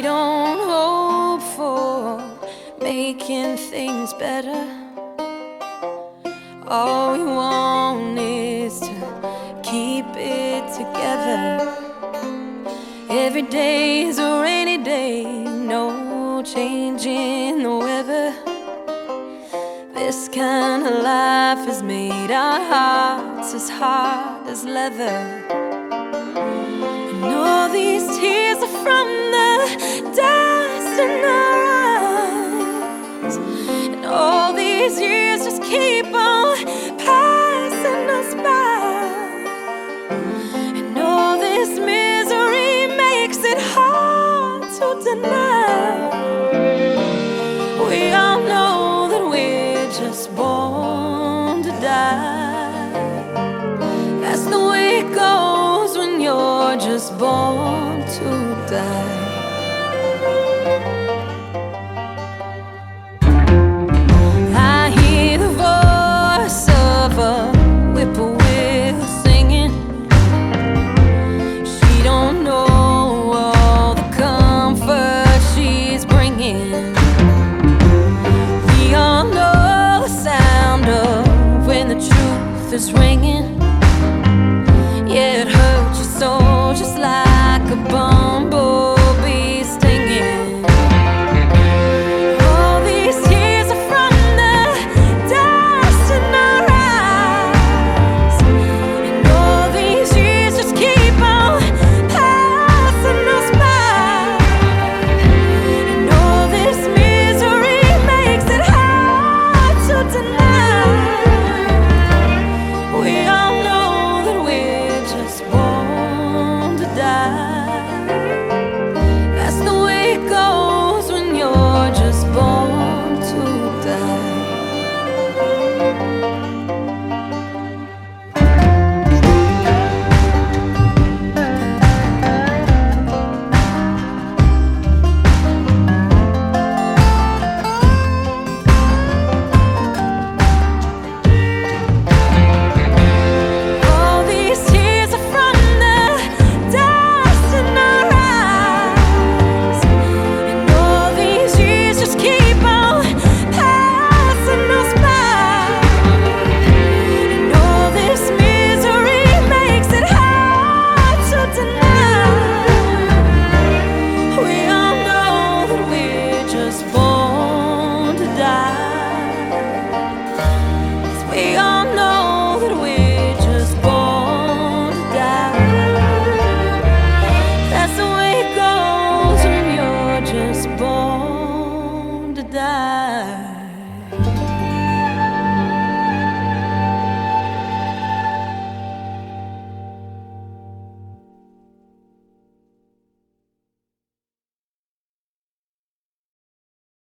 we don't hope for making things better. All we want is to keep it together. Every day is a rainy day, no change in the weather. This kind of life has made our hearts as hard as leather. And all these tears are from enough. We all know that we're just born to die. That's the way it goes when you're just born to die. is ringing.